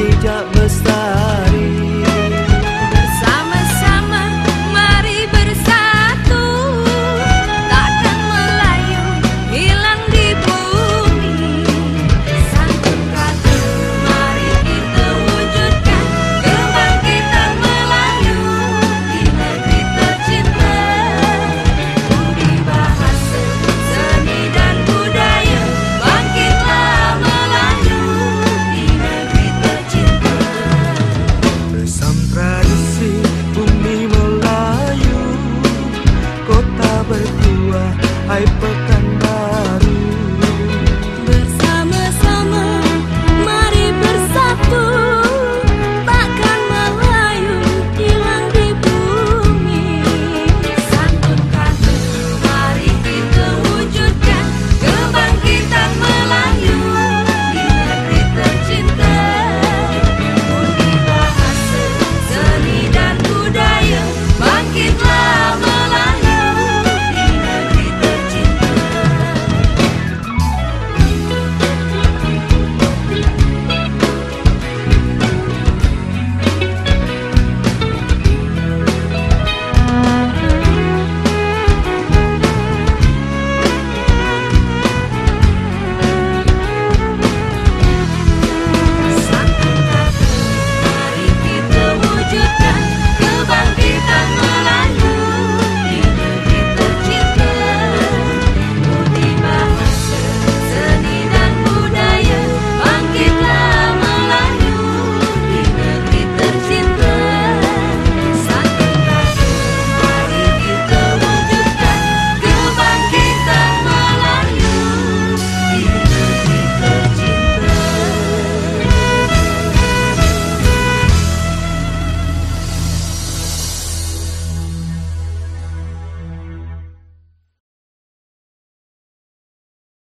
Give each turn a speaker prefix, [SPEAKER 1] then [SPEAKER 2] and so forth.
[SPEAKER 1] 回家。I broke